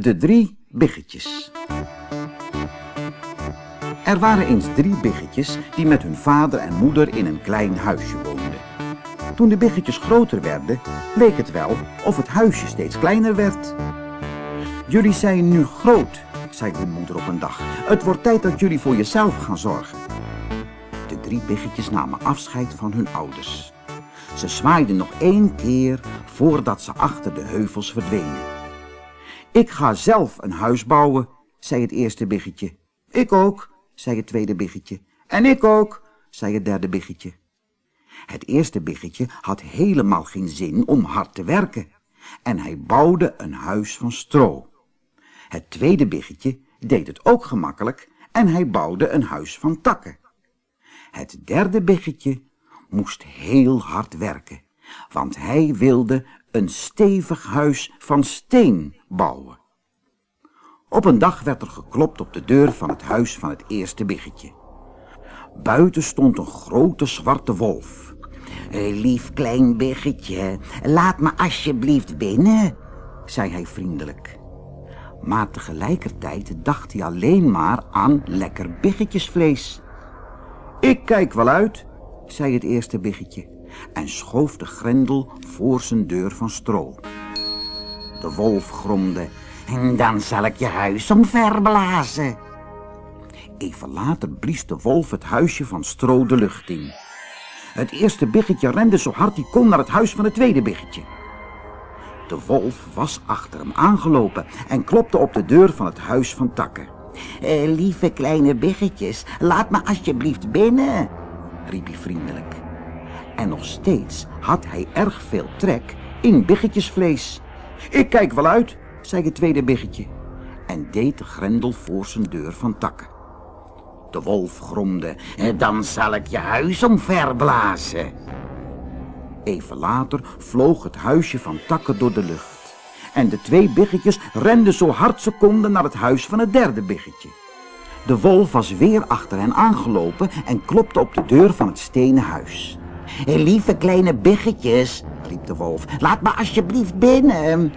De drie biggetjes. Er waren eens drie biggetjes die met hun vader en moeder in een klein huisje woonden. Toen de biggetjes groter werden, leek het wel of het huisje steeds kleiner werd. Jullie zijn nu groot, zei hun moeder op een dag. Het wordt tijd dat jullie voor jezelf gaan zorgen. De drie biggetjes namen afscheid van hun ouders. Ze zwaaiden nog één keer voordat ze achter de heuvels verdwenen. Ik ga zelf een huis bouwen, zei het eerste biggetje. Ik ook, zei het tweede biggetje. En ik ook, zei het derde biggetje. Het eerste biggetje had helemaal geen zin om hard te werken. En hij bouwde een huis van stro. Het tweede biggetje deed het ook gemakkelijk en hij bouwde een huis van takken. Het derde biggetje moest heel hard werken, want hij wilde een stevig huis van steen bouwen. Op een dag werd er geklopt op de deur van het huis van het eerste biggetje. Buiten stond een grote zwarte wolf. Eh, lief klein biggetje, laat me alsjeblieft binnen, zei hij vriendelijk. Maar tegelijkertijd dacht hij alleen maar aan lekker biggetjesvlees. Ik kijk wel uit, zei het eerste biggetje en schoof de grendel voor zijn deur van stro. De wolf gromde, en dan zal ik je huis omverblazen. Even later blies de wolf het huisje van stro de lucht in. Het eerste biggetje rende zo hard hij kon naar het huis van het tweede biggetje. De wolf was achter hem aangelopen en klopte op de deur van het huis van takken. Eh, lieve kleine biggetjes, laat me alsjeblieft binnen, riep hij vriendelijk. En nog steeds had hij erg veel trek in biggetjesvlees. Ik kijk wel uit, zei het tweede biggetje en deed de grendel voor zijn deur van takken. De wolf gromde, "En dan zal ik je huis omverblazen. Even later vloog het huisje van takken door de lucht. En de twee biggetjes renden zo hard ze konden naar het huis van het derde biggetje. De wolf was weer achter hen aangelopen en klopte op de deur van het stenen huis. "Eh, Lieve kleine biggetjes, riep de wolf, laat me alsjeblieft binnen.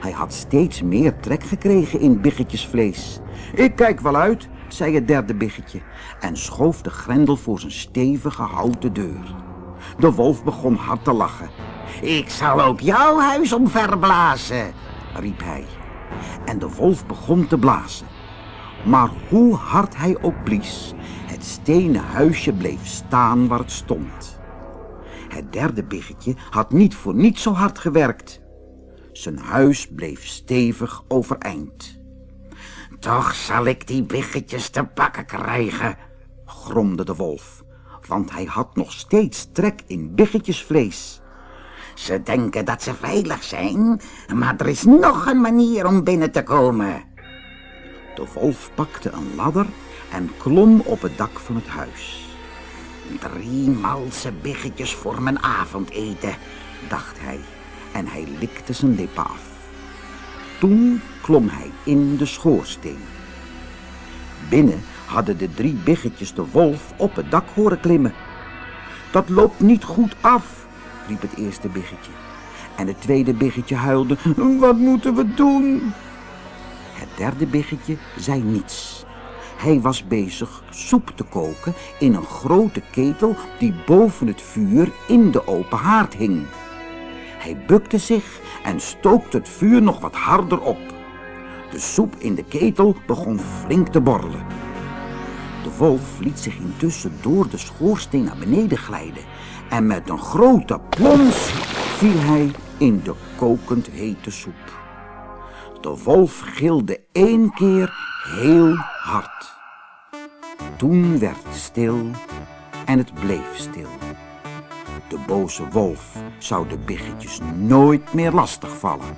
Hij had steeds meer trek gekregen in biggetjesvlees. Ik kijk wel uit, zei het derde biggetje en schoof de grendel voor zijn stevige houten deur. De wolf begon hard te lachen. Ik zal ook jouw huis omverblazen, riep hij. En de wolf begon te blazen. Maar hoe hard hij ook blies, het stenen huisje bleef staan waar het stond. Het derde biggetje had niet voor niets zo hard gewerkt. Zijn huis bleef stevig overeind. Toch zal ik die biggetjes te pakken krijgen, gromde de wolf, want hij had nog steeds trek in biggetjesvlees. Ze denken dat ze veilig zijn, maar er is nog een manier om binnen te komen. De wolf pakte een ladder en klom op het dak van het huis. Drie malse biggetjes voor mijn avondeten, dacht hij en hij likte zijn lippen af. Toen klom hij in de schoorsteen. Binnen hadden de drie biggetjes de wolf op het dak horen klimmen. Dat loopt niet goed af, riep het eerste biggetje. En het tweede biggetje huilde, wat moeten we doen? Het derde biggetje zei niets. Hij was bezig soep te koken in een grote ketel die boven het vuur in de open haard hing. Hij bukte zich en stookte het vuur nog wat harder op. De soep in de ketel begon flink te borrelen. De wolf liet zich intussen door de schoorsteen naar beneden glijden. En met een grote plons viel hij in de kokend hete soep. De wolf gilde één keer heel hard. Toen werd het stil en het bleef stil. De boze wolf zou de biggetjes nooit meer lastigvallen.